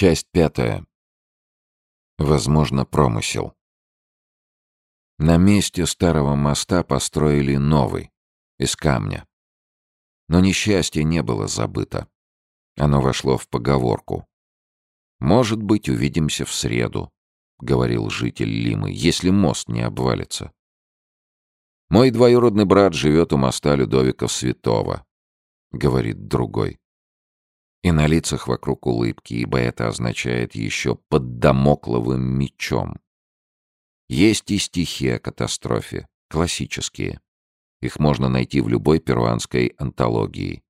Часть пятая. Возможно, промысел. На месте старого моста построили новый, из камня. Но несчастье не было забыто. Оно вошло в поговорку. «Может быть, увидимся в среду», — говорил житель Лимы, — «если мост не обвалится». «Мой двоюродный брат живет у моста Людовика Святого», — говорит другой. И на лицах вокруг улыбки, ибо это означает еще под домокловым мечом. Есть и стихи о катастрофе, классические. Их можно найти в любой перуанской антологии.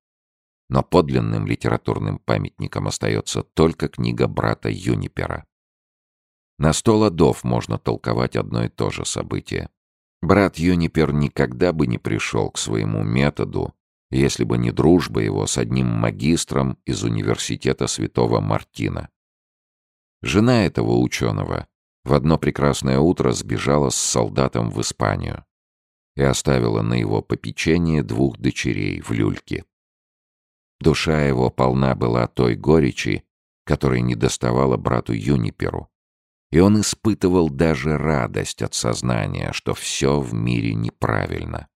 Но подлинным литературным памятником остается только книга брата Юнипера. На сто ладов можно толковать одно и то же событие. Брат Юнипер никогда бы не пришел к своему методу, если бы не дружба его с одним магистром из университета святого Мартина. Жена этого ученого в одно прекрасное утро сбежала с солдатом в Испанию и оставила на его попечение двух дочерей в люльке. Душа его полна была той горечи, которой не доставала брату Юниперу, и он испытывал даже радость от сознания, что все в мире неправильно.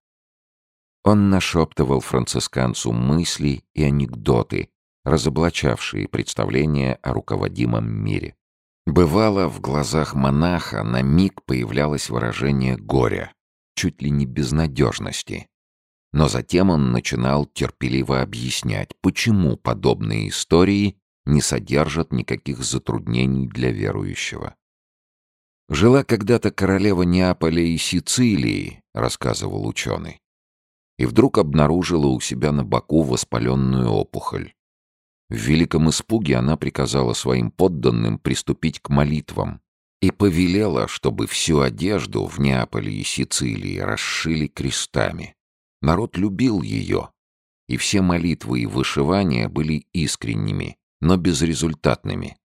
Он нашептывал францисканцу мысли и анекдоты, разоблачавшие представления о руководимом мире. Бывало, в глазах монаха на миг появлялось выражение горя, чуть ли не безнадежности. Но затем он начинал терпеливо объяснять, почему подобные истории не содержат никаких затруднений для верующего. «Жила когда-то королева Неаполя и Сицилии», — рассказывал ученый и вдруг обнаружила у себя на боку воспаленную опухоль. В великом испуге она приказала своим подданным приступить к молитвам и повелела, чтобы всю одежду в Неаполе и Сицилии расшили крестами. Народ любил ее, и все молитвы и вышивания были искренними, но безрезультатными.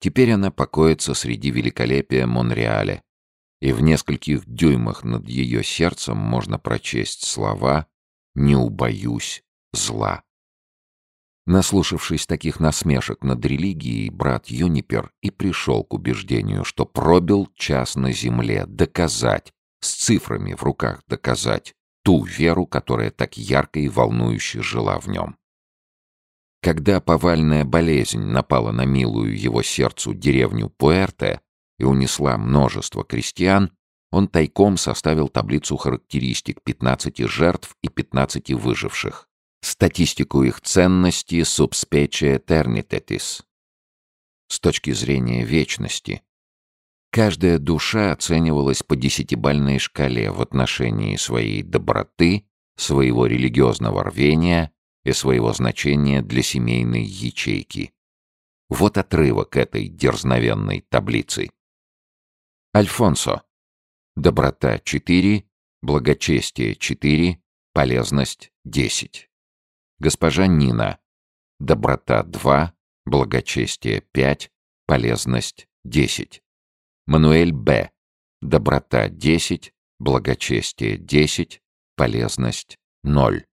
Теперь она покоится среди великолепия Монреаля, и в нескольких дюймах над ее сердцем можно прочесть слова «Не убоюсь зла». Наслушавшись таких насмешек над религией, брат Юнипер и пришел к убеждению, что пробил час на земле доказать, с цифрами в руках доказать, ту веру, которая так ярко и волнующе жила в нем. Когда повальная болезнь напала на милую его сердцу деревню Пуэрте, и унесла множество крестьян, он тайком составил таблицу характеристик 15 жертв и 15 выживших. Статистику их ценности subspecie eternitatis. С точки зрения вечности. Каждая душа оценивалась по десятибальной шкале в отношении своей доброты, своего религиозного рвения и своего значения для семейной ячейки. Вот отрывок этой дерзновенной таблицы. Альфонсо. Доброта 4, благочестие 4, полезность 10. Госпожа Нина. Доброта 2, благочестие 5, полезность 10. Мануэль Б. Доброта 10, благочестие 10, полезность 0.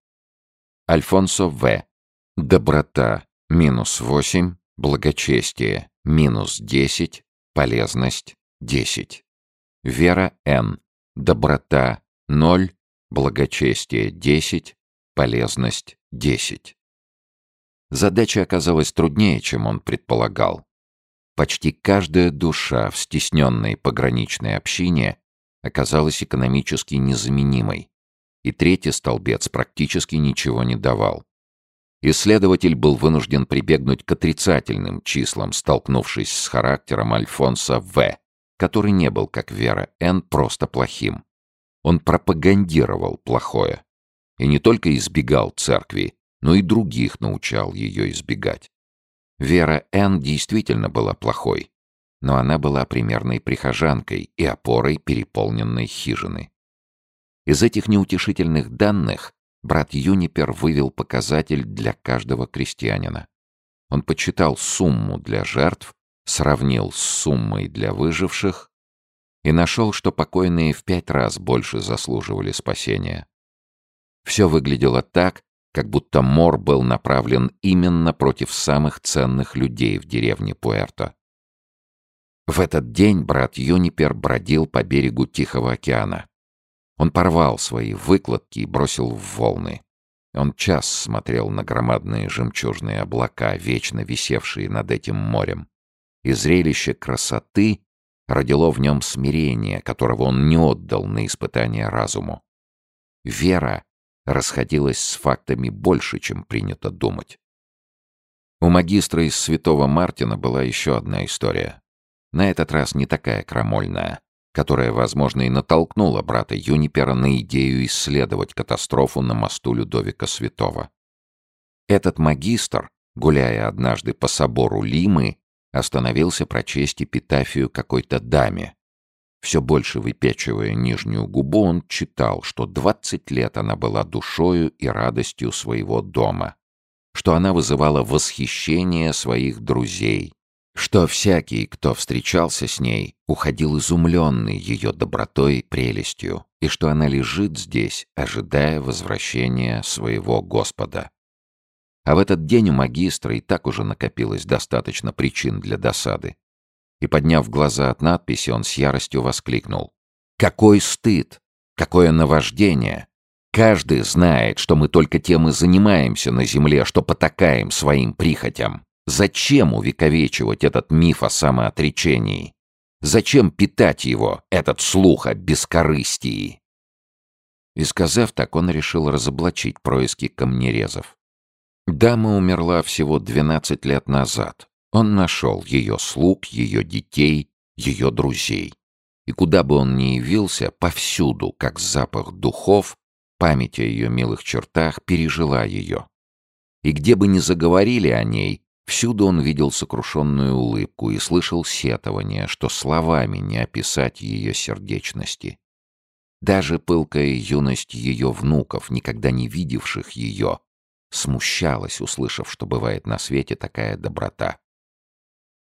Альфонсо В. Доброта минус 8, благочестие минус 10, полезность 10. Вера Н. Доброта 0, благочестие 10, полезность 10. Задача оказалась труднее, чем он предполагал. Почти каждая душа в стесненной пограничной общине оказалась экономически незаменимой, и третий столбец практически ничего не давал. Исследователь был вынужден прибегнуть к отрицательным числам, столкнувшись с характером Альфонса В который не был, как Вера Н., просто плохим. Он пропагандировал плохое. И не только избегал церкви, но и других научал ее избегать. Вера Н. действительно была плохой, но она была примерной прихожанкой и опорой переполненной хижины. Из этих неутешительных данных брат Юнипер вывел показатель для каждого крестьянина. Он подсчитал сумму для жертв сравнил с суммой для выживших и нашел, что покойные в пять раз больше заслуживали спасения. Все выглядело так, как будто мор был направлен именно против самых ценных людей в деревне Пуэрто. В этот день брат Юнипер бродил по берегу Тихого океана. Он порвал свои выкладки и бросил в волны. Он час смотрел на громадные жемчужные облака, вечно висевшие над этим морем. И зрелище красоты родило в нем смирение, которого он не отдал на испытание разуму. Вера расходилась с фактами больше, чем принято думать. У магистра из Святого Мартина была еще одна история. На этот раз не такая крамольная, которая, возможно, и натолкнула брата Юнипера на идею исследовать катастрофу на мосту Людовика Святого. Этот магистр, гуляя однажды по собору Лимы, остановился прочесть эпитафию какой-то даме, все больше выпечивая нижнюю губу, он читал, что двадцать лет она была душою и радостью своего дома, что она вызывала восхищение своих друзей, что всякий, кто встречался с ней, уходил изумленный ее добротой и прелестью, и что она лежит здесь, ожидая возвращения своего Господа. А в этот день у магистра и так уже накопилось достаточно причин для досады и, подняв глаза от надписи, он с яростью воскликнул. «Какой стыд! Какое наваждение! Каждый знает, что мы только тем и занимаемся на земле, что потакаем своим прихотям. Зачем увековечивать этот миф о самоотречении? Зачем питать его, этот слух о бескорыстии?» И сказав так, он решил разоблачить происки камнерезов. Дама умерла всего 12 лет назад, он нашел ее слуг, ее детей, ее друзей. И куда бы он ни явился, повсюду, как запах духов, память о ее милых чертах пережила ее. И где бы ни заговорили о ней, всюду он видел сокрушенную улыбку и слышал сетование, что словами не описать ее сердечности. Даже пылкая юность ее внуков, никогда не видевших ее, смущалась, услышав, что бывает на свете такая доброта.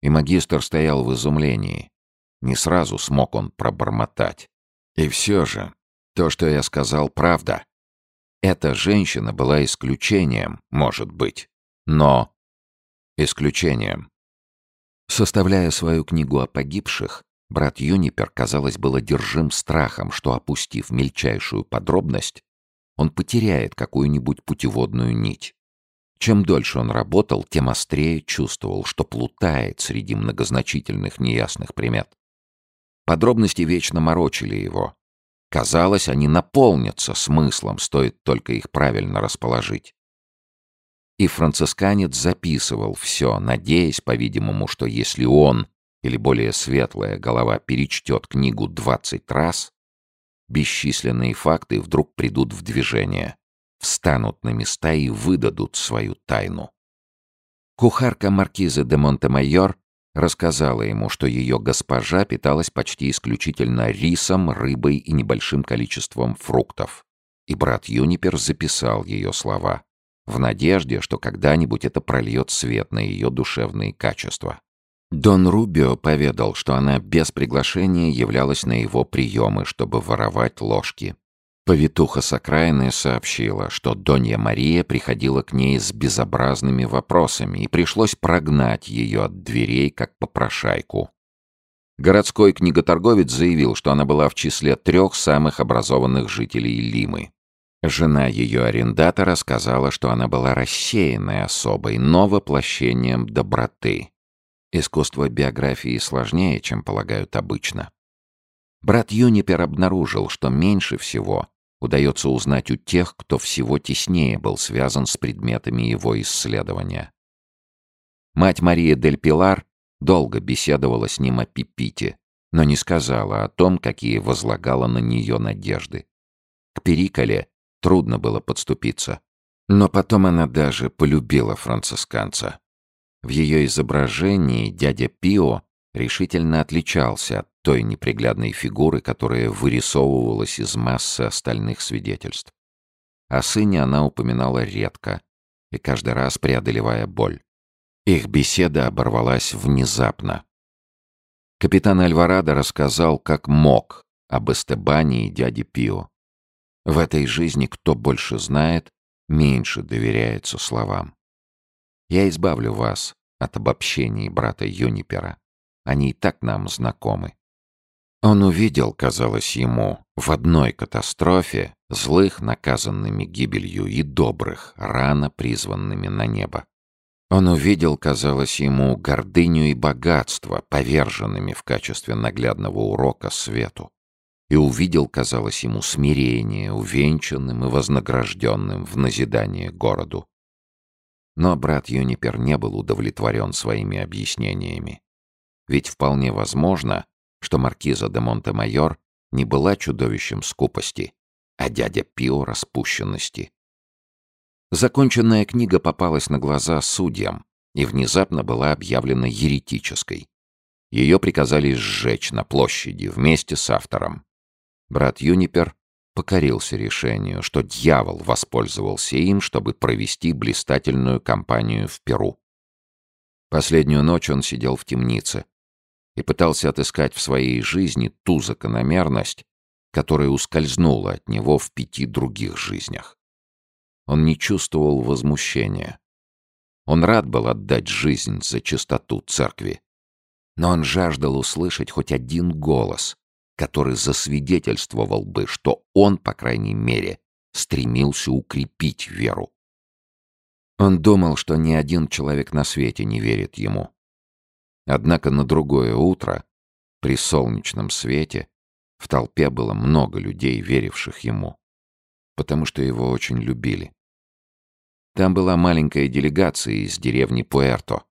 И магистр стоял в изумлении. Не сразу смог он пробормотать. И все же, то, что я сказал, правда. Эта женщина была исключением, может быть, но исключением. Составляя свою книгу о погибших, брат Юнипер, казалось, был одержим страхом, что, опустив мельчайшую подробность, он потеряет какую-нибудь путеводную нить. Чем дольше он работал, тем острее чувствовал, что плутает среди многозначительных неясных примет. Подробности вечно морочили его. Казалось, они наполнятся смыслом, стоит только их правильно расположить. И францисканец записывал все, надеясь, по-видимому, что если он или более светлая голова перечтет книгу двадцать раз, бесчисленные факты вдруг придут в движение встанут на места и выдадут свою тайну. Кухарка маркиза де Монтемайор рассказала ему, что ее госпожа питалась почти исключительно рисом, рыбой и небольшим количеством фруктов. И брат Юнипер записал ее слова, в надежде, что когда-нибудь это прольет свет на ее душевные качества. Дон Рубио поведал, что она без приглашения являлась на его приемы, чтобы воровать ложки. Повитуха с окраины сообщила, что Донья Мария приходила к ней с безобразными вопросами, и пришлось прогнать ее от дверей, как попрошайку. Городской книготорговец заявил, что она была в числе трех самых образованных жителей Лимы. Жена ее арендатора сказала, что она была рассеянной особой, но воплощением доброты. Искусство биографии сложнее, чем полагают обычно. Брат Юнипер обнаружил, что меньше всего удается узнать у тех, кто всего теснее был связан с предметами его исследования. Мать Мария дель Пилар долго беседовала с ним о Пипите, но не сказала о том, какие возлагала на нее надежды. К Периколе трудно было подступиться, но потом она даже полюбила францисканца. В ее изображении дядя Пио решительно отличался от той неприглядной фигуры, которая вырисовывалась из массы остальных свидетельств. О сыне она упоминала редко и каждый раз преодолевая боль. Их беседа оборвалась внезапно. Капитан Альварадо рассказал, как мог, об Эстебане и дяде Пио. В этой жизни кто больше знает, меньше доверяется словам. Я избавлю вас от обобщений брата Юнипера. Они и так нам знакомы. Он увидел, казалось ему, в одной катастрофе злых, наказанными гибелью, и добрых, рано призванными на небо. Он увидел, казалось ему, гордыню и богатство, поверженными в качестве наглядного урока свету. И увидел, казалось ему, смирение, увенчанным и вознагражденным в назидание городу. Но брат Юнипер не был удовлетворен своими объяснениями. Ведь вполне возможно, что маркиза де Монте-Майор не была чудовищем скупости, а дядя Пио распущенности. Законченная книга попалась на глаза судьям и внезапно была объявлена еретической. Ее приказали сжечь на площади вместе с автором. Брат Юнипер покорился решению, что дьявол воспользовался им, чтобы провести блистательную кампанию в Перу. Последнюю ночь он сидел в темнице, и пытался отыскать в своей жизни ту закономерность, которая ускользнула от него в пяти других жизнях. Он не чувствовал возмущения. Он рад был отдать жизнь за чистоту церкви. Но он жаждал услышать хоть один голос, который засвидетельствовал бы, что он, по крайней мере, стремился укрепить веру. Он думал, что ни один человек на свете не верит ему, Однако на другое утро, при солнечном свете, в толпе было много людей, веривших ему, потому что его очень любили. Там была маленькая делегация из деревни Пуэрто.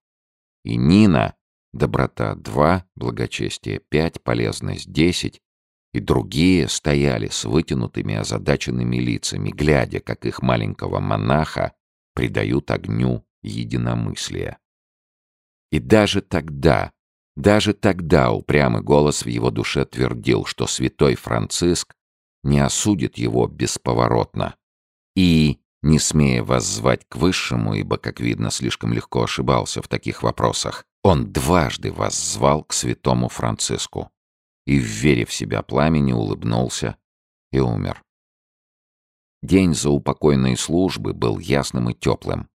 И Нина, доброта 2, благочестие 5, полезность 10, и другие стояли с вытянутыми озадаченными лицами, глядя, как их маленького монаха придают огню единомыслия. И даже тогда, даже тогда упрямый голос в его душе твердил, что святой Франциск не осудит его бесповоротно. И, не смея воззвать к высшему, ибо, как видно, слишком легко ошибался в таких вопросах, он дважды воззвал к святому Франциску и, вверив в себя пламени, улыбнулся и умер. День заупокойной службы был ясным и теплым.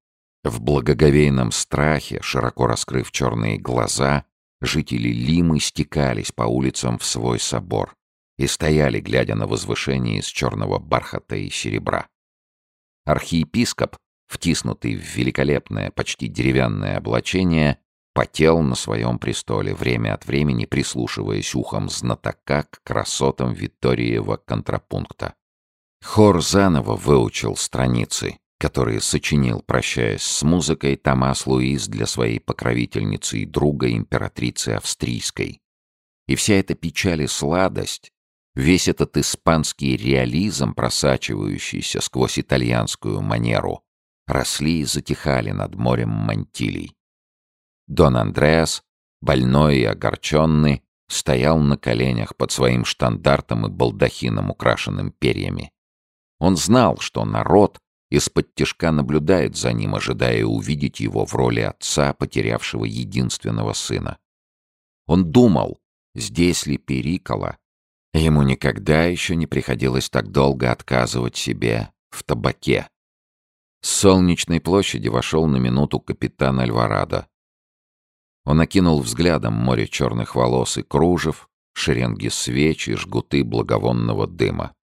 В благоговейном страхе, широко раскрыв черные глаза, жители Лимы стекались по улицам в свой собор и стояли, глядя на возвышение из черного бархата и серебра. Архиепископ, втиснутый в великолепное, почти деревянное облачение, потел на своем престоле, время от времени прислушиваясь ухом знатока к красотам Витториева контрапункта. Хор заново выучил страницы, которые сочинил, прощаясь с музыкой, Томас Луис для своей покровительницы и друга императрицы австрийской. И вся эта печаль и сладость, весь этот испанский реализм, просачивающийся сквозь итальянскую манеру, росли и затихали над морем мантилей. Дон Андреас, больной и огорченный, стоял на коленях под своим штандартом и балдахином, украшенным перьями. Он знал, что народ из-под тишка наблюдает за ним, ожидая увидеть его в роли отца, потерявшего единственного сына. Он думал, здесь ли Перикола. Ему никогда еще не приходилось так долго отказывать себе в табаке. С солнечной площади вошел на минуту капитан Альварадо. Он окинул взглядом море черных волос и кружев, шеренги свеч и жгуты благовонного дыма.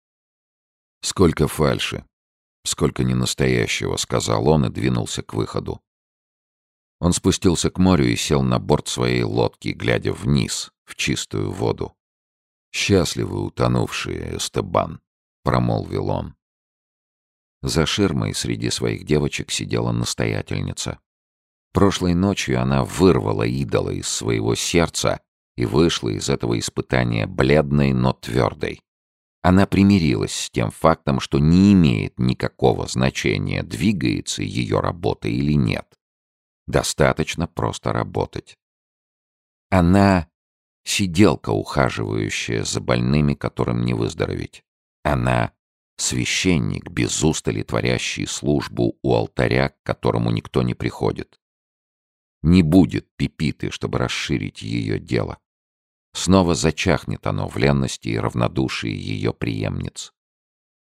Сколько фальши, «Сколько ненастоящего», — сказал он и двинулся к выходу. Он спустился к морю и сел на борт своей лодки, глядя вниз, в чистую воду. «Счастливы утонувшие, Эстебан», — промолвил он. За ширмой среди своих девочек сидела настоятельница. Прошлой ночью она вырвала идола из своего сердца и вышла из этого испытания бледной, но твердой. Она примирилась с тем фактом, что не имеет никакого значения, двигается ее работа или нет. Достаточно просто работать. Она — сиделка, ухаживающая за больными, которым не выздороветь. Она — священник, без устали творящий службу у алтаря, к которому никто не приходит. Не будет пипиты, чтобы расширить ее дело. Снова зачахнет оно в ленности и равнодушии ее преемниц.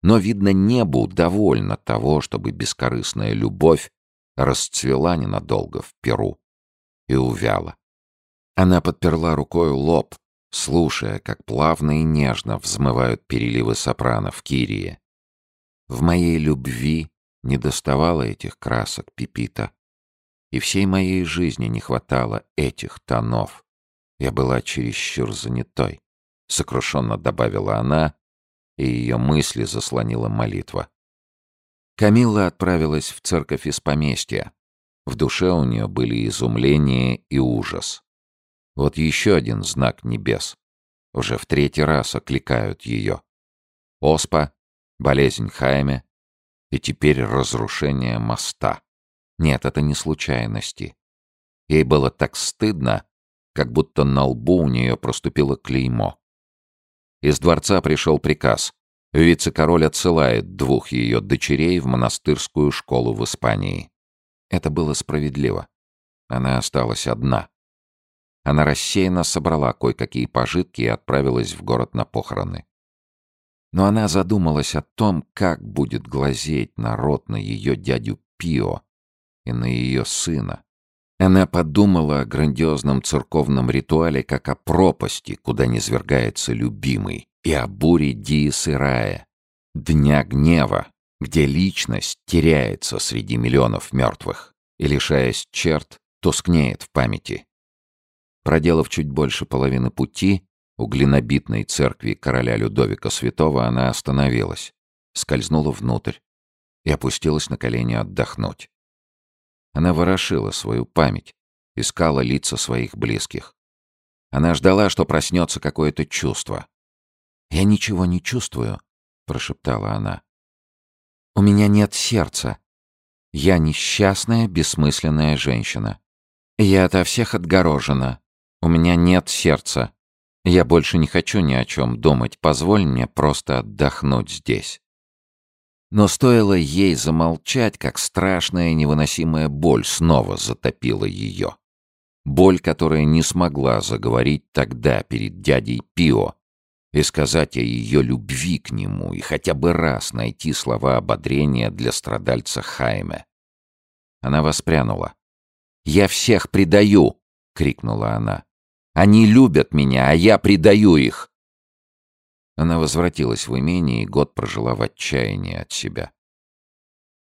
Но, видно, небу довольно того, чтобы бескорыстная любовь расцвела ненадолго в Перу и увяла. Она подперла рукой лоб, слушая, как плавно и нежно взмывают переливы сопрано в Кирии. В моей любви не доставало этих красок Пипита. И всей моей жизни не хватало этих тонов. Я была чересчур занятой, — сокрушенно добавила она, и ее мысли заслонила молитва. Камилла отправилась в церковь из поместья. В душе у нее были изумление и ужас. Вот еще один знак небес. Уже в третий раз окликают ее. Оспа, болезнь Хайме и теперь разрушение моста. Нет, это не случайности. Ей было так стыдно, как будто на лбу у нее проступило клеймо. Из дворца пришел приказ. Вице-король отсылает двух ее дочерей в монастырскую школу в Испании. Это было справедливо. Она осталась одна. Она рассеянно собрала кое-какие пожитки и отправилась в город на похороны. Но она задумалась о том, как будет глазеть народ на ее дядю Пио и на ее сына. Она подумала о грандиозном церковном ритуале как о пропасти, куда низвергается любимый, и о буре Диес и Рая, дня гнева, где личность теряется среди миллионов мертвых и, лишаясь черт, тускнеет в памяти. Проделав чуть больше половины пути, у глинобитной церкви короля Людовика Святого она остановилась, скользнула внутрь и опустилась на колени отдохнуть. Она ворошила свою память, искала лица своих близких. Она ждала, что проснется какое-то чувство. «Я ничего не чувствую», — прошептала она. «У меня нет сердца. Я несчастная, бессмысленная женщина. Я ото всех отгорожена. У меня нет сердца. Я больше не хочу ни о чем думать, позволь мне просто отдохнуть здесь. Но стоило ей замолчать, как страшная невыносимая боль снова затопила ее. Боль, которая не смогла заговорить тогда перед дядей Пио и сказать о ее любви к нему и хотя бы раз найти слова ободрения для страдальца Хайме. Она воспрянула. «Я всех предаю!» — крикнула она. Они любят меня, а я предаю их. Она возвратилась в имение и год прожила в отчаянии от себя.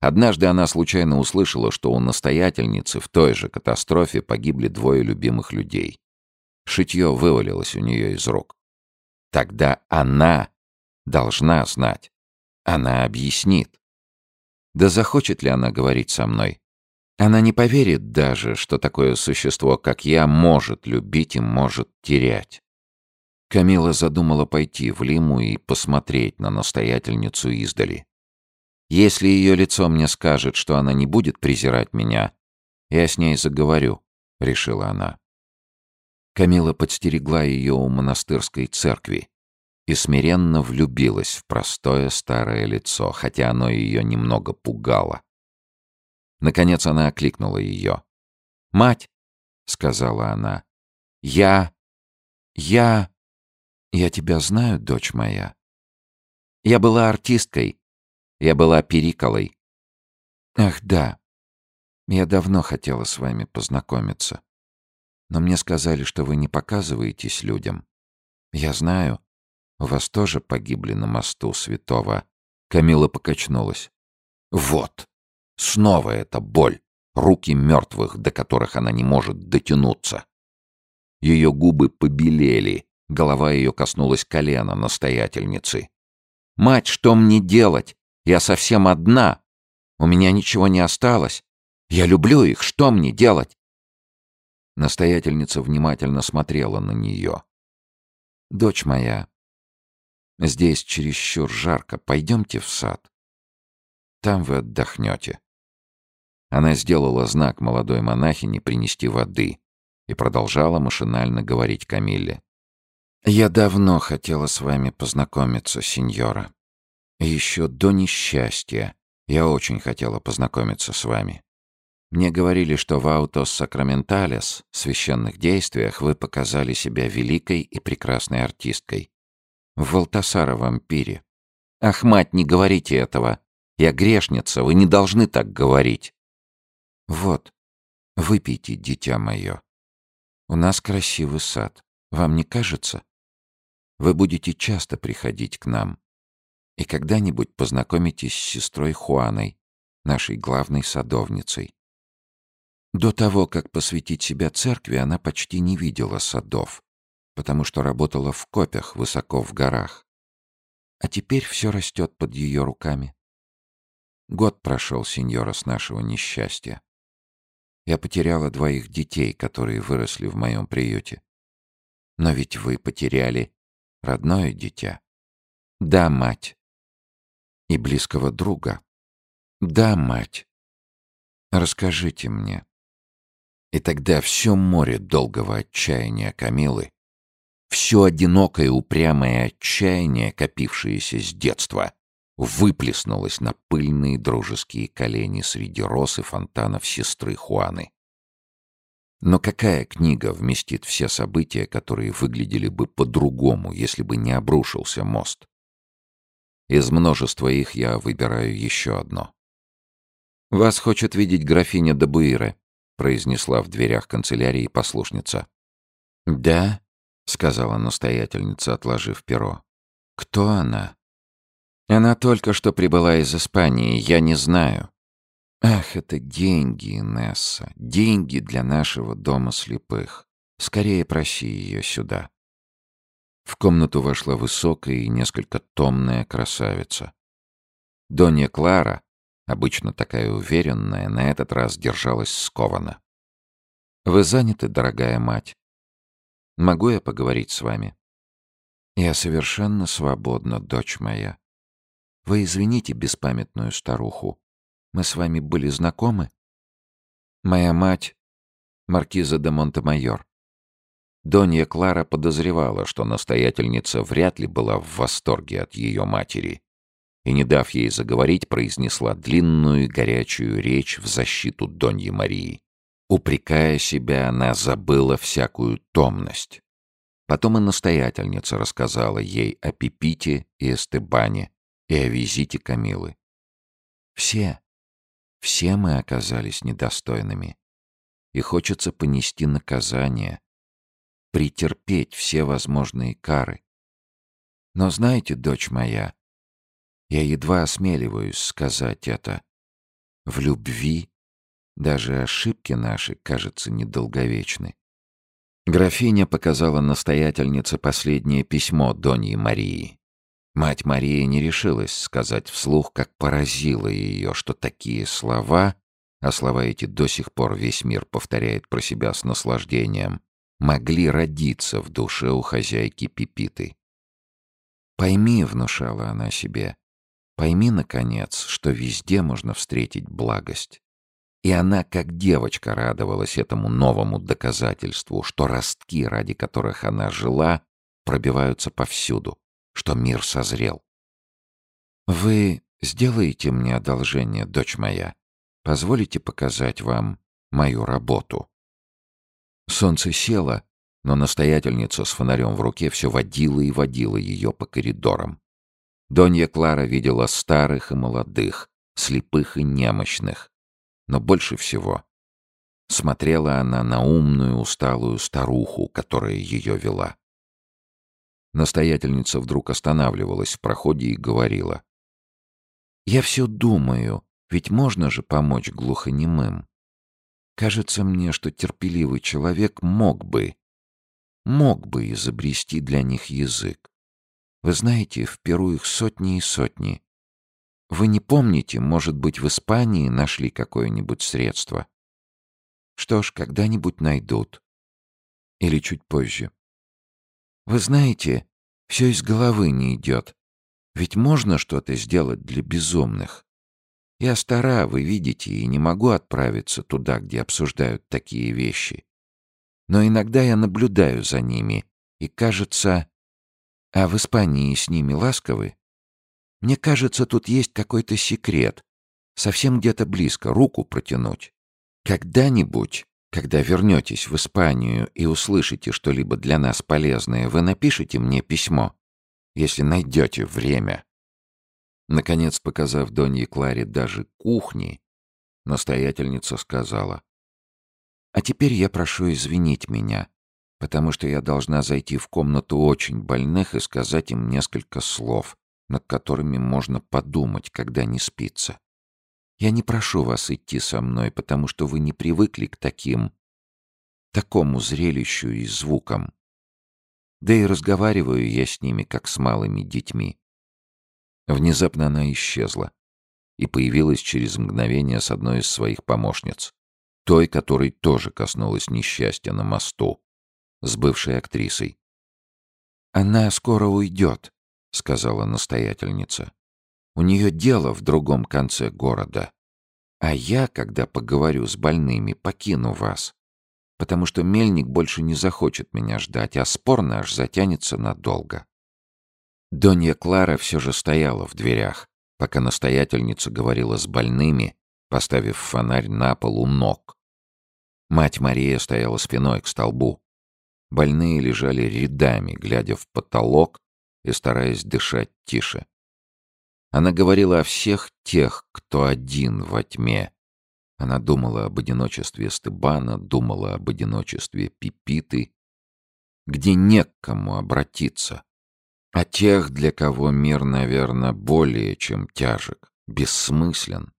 Однажды она случайно услышала, что у настоятельницы в той же катастрофе погибли двое любимых людей. Шитье вывалилось у нее из рук. Тогда она должна знать. Она объяснит. Да захочет ли она говорить со мной? Она не поверит даже, что такое существо, как я, может любить и может терять. Камила задумала пойти в Лиму и посмотреть на настоятельницу издали. Если ее лицо мне скажет, что она не будет презирать меня, я с ней заговорю, — решила она. Камила подстерегла ее у монастырской церкви и смиренно влюбилась в простое старое лицо, хотя оно ее немного пугало. Наконец она окликнула ее. «Мать!» — сказала она. «Я... я... я тебя знаю, дочь моя. Я была артисткой. Я была периколой. Ах, да. Я давно хотела с вами познакомиться. Но мне сказали, что вы не показываетесь людям. Я знаю, у вас тоже погибли на мосту святого. Камила покачнулась. Вот. Снова эта боль, руки мертвых, до которых она не может дотянуться. Ее губы побелели, голова ее коснулась колена настоятельницы. «Мать, что мне делать? Я совсем одна. У меня ничего не осталось. Я люблю их, что мне делать?» Настоятельница внимательно смотрела на нее. «Дочь моя, здесь чересчур жарко, пойдемте в сад. Там вы отдохнете». Она сделала знак молодой монахине принести воды и продолжала машинально говорить Камилле. «Я давно хотела с вами познакомиться, сеньора. Еще до несчастья я очень хотела познакомиться с вами. Мне говорили, что в «Аутос Сакраменталес» священных действиях вы показали себя великой и прекрасной артисткой. В «Валтасара вампире». Ах, мать, не говорите этого. Я грешница, вы не должны так говорить. Вот, выпейте, дитя мое. У нас красивый сад. Вам не кажется? Вы будете часто приходить к нам. И когда-нибудь познакомитесь с сестрой Хуаной, нашей главной садовницей. До того, как посвятить себя церкви, она почти не видела садов, потому что работала в копях высоко в горах. А теперь все растет под ее руками. Год прошел, сеньора, с нашего несчастья. Я потеряла двоих детей, которые выросли в моем приюте. Но ведь вы потеряли родное дитя. Да, мать. И близкого друга. Да, мать. Расскажите мне, и тогда все море долгого отчаяния Камилы, все одинокое упрямое отчаяние, копившееся с детства, выплеснулось на пыльные дружеские колени среди роз и фонтанов сестры Хуаны. Но какая книга вместит все события, которые выглядели бы по-другому, если бы не обрушился мост? Из множества их я выбираю еще одно. «Вас хочет видеть графиня Дабуире», произнесла в дверях канцелярии послушница. «Да?» — сказала настоятельница, отложив перо. «Кто она?» «Она только что прибыла из Испании, я не знаю». «Ах, это деньги, Инесса, деньги для нашего дома слепых. Скорее проси ее сюда». В комнату вошла высокая и несколько томная красавица. Донья Клара, обычно такая уверенная, на этот раз держалась скованно. «Вы заняты, дорогая мать? Могу я поговорить с вами?» «Я совершенно свободна, дочь моя. Вы извините беспамятную старуху. Мы с вами были знакомы?» «Моя мать — маркиза де Монтемайор. Донья Клара подозревала, что настоятельница вряд ли была в восторге от ее матери, и, не дав ей заговорить, произнесла длинную и горячую речь в защиту Доньи Марии. Упрекая себя, она забыла всякую томность. Потом и настоятельница рассказала ей о Пипите и Эстебане и о визите Камилы. Все, все мы оказались недостойными. И хочется понести наказание, претерпеть все возможные кары. Но знаете, дочь моя, я едва осмеливаюсь сказать это. В любви даже ошибки наши, кажется, недолговечны. Графиня показала настоятельнице последнее письмо Доньи Марии. Мать Мария не решилась сказать вслух, как поразило ее, что такие слова, а слова эти до сих пор весь мир повторяет про себя с наслаждением, могли родиться в душе у хозяйки Пипиты. «Пойми», — внушала она себе, Пойми, наконец, что везде можно встретить благость. И она, как девочка, радовалась этому новому доказательству, что ростки, ради которых она жила, пробиваются повсюду, что мир созрел. «Вы сделаете мне одолжение, дочь моя? Позволите показать вам мою работу?» Солнце село, но настоятельница с фонарем в руке все водила и водила ее по коридорам. Донья Клара видела старых и молодых, слепых и немощных. Но больше всего смотрела она на умную, усталую старуху, которая ее вела. Настоятельница вдруг останавливалась в проходе и говорила. «Я все думаю, ведь можно же помочь глухонемым. Кажется мне, что терпеливый человек мог бы, мог бы изобрести для них язык. Вы знаете, в Перу их сотни и сотни. Вы не помните, может быть, в Испании нашли какое-нибудь средство? Что ж, когда-нибудь найдут. Или чуть позже. Вы знаете, все из головы не идет. Ведь можно что-то сделать для безумных. Я стара, вы видите, и не могу отправиться туда, где обсуждают такие вещи. Но иногда я наблюдаю за ними, и, кажется, а в Испании с ними ласковы? Мне кажется, тут есть какой-то секрет. Совсем где-то близко руку протянуть. Когда-нибудь, когда вернетесь в Испанию и услышите что-либо для нас полезное, вы напишите мне письмо, если найдете время. Наконец, показав Донье Кларе даже кухни, настоятельница сказала. «А теперь я прошу извинить меня, потому что я должна зайти в комнату очень больных и сказать им несколько слов, над которыми можно подумать, когда не спится. Я не прошу вас идти со мной, потому что вы не привыкли к таким... такому зрелищу и звукам. Да и разговариваю я с ними, как с малыми детьми. Внезапно она исчезла и появилась через мгновение с одной из своих помощниц, той, которой тоже коснулось несчастья на мосту, с бывшей актрисой. «Она скоро уйдет», — сказала настоятельница. «У нее дело в другом конце города. А я, когда поговорю с больными, покину вас, потому что мельник больше не захочет меня ждать, а спор наш затянется надолго». Донья Клара все же стояла в дверях, пока настоятельница говорила с больными, поставив фонарь на пол у ног. Мать Мария стояла спиной к столбу. Больные лежали рядами, глядя в потолок и стараясь дышать тише. Она говорила о всех тех, кто один во тьме. Она думала об одиночестве Стебана, думала об одиночестве Пипиты, где не к кому обратиться. А тех, для кого мир, наверное, более чем тяжек, бессмыслен.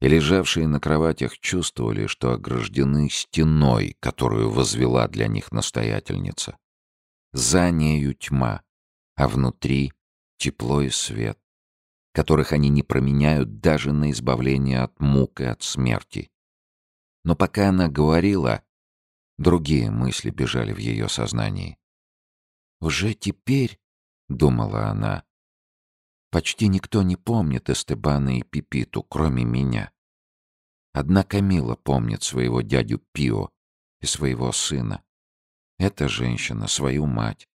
И лежавшие на кроватях чувствовали, что ограждены стеной, которую возвела для них настоятельница. За нею тьма, а внутри тепло и свет, которых они не променяют даже на избавление от мук и от смерти. Но пока она говорила, другие мысли бежали в ее сознании. Уже теперь — думала она. «Почти никто не помнит Эстебана и Пипиту, кроме меня. Одна Камила помнит своего дядю Пио и своего сына. Эта женщина — свою мать.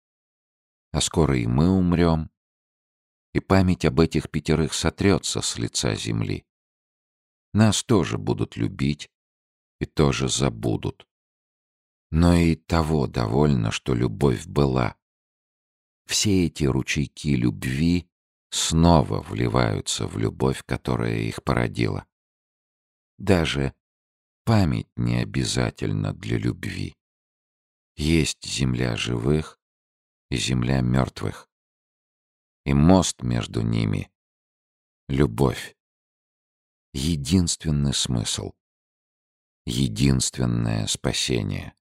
А скоро и мы умрем. И память об этих пятерых сотрется с лица земли. Нас тоже будут любить и тоже забудут. Но и того довольно, что любовь была, все эти ручейки любви снова вливаются в любовь, которая их породила. Даже память не обязательно для любви. Есть земля живых и земля мертвых. И мост между ними — любовь. Единственный смысл. Единственное спасение.